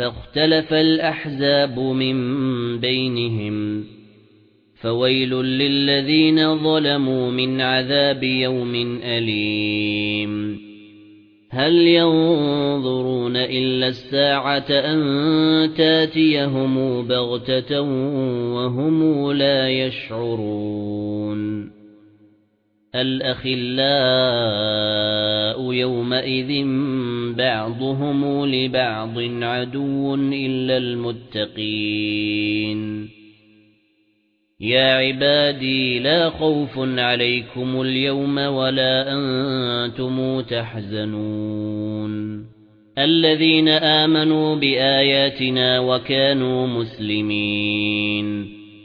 فَاخْتَلَفَ الْأَحْزَابُ مِنْ بَيْنِهِمْ فَوَيْلٌ لِّلَّذِينَ ظَلَمُوا مِنْ عَذَابِ يَوْمٍ أَلِيمٍ هَلْ يَنظُرُونَ إِلَّا السَّاعَةَ أَن تَأْتِيَهُم بَغْتَةً وَهُمْ لَا يَشْعُرُونَ يَوْمَئِذٍ بَعْضُهُمْ لِبَعْضٍ عَدُوٌّ إِلَّا الْمُتَّقِينَ. يَا عِبَادِي لَا خَوْفٌ عَلَيْكُمُ الْيَوْمَ وَلَا أَنْتُمْ تَحْزَنُونَ. الَّذِينَ آمَنُوا بِآيَاتِنَا وَكَانُوا مُسْلِمِينَ.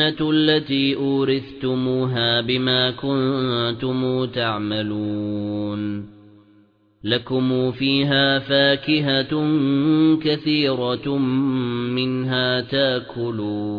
الْجَنَّةُ الَّتِي أُورِثْتُمُوهَا بِمَا كُنتُمْ تَعْمَلُونَ. لَكُمْ فِيهَا فَاكِهَةٌ كَثِيرَةٌ مِنْهَا تَأْكُلُونَ.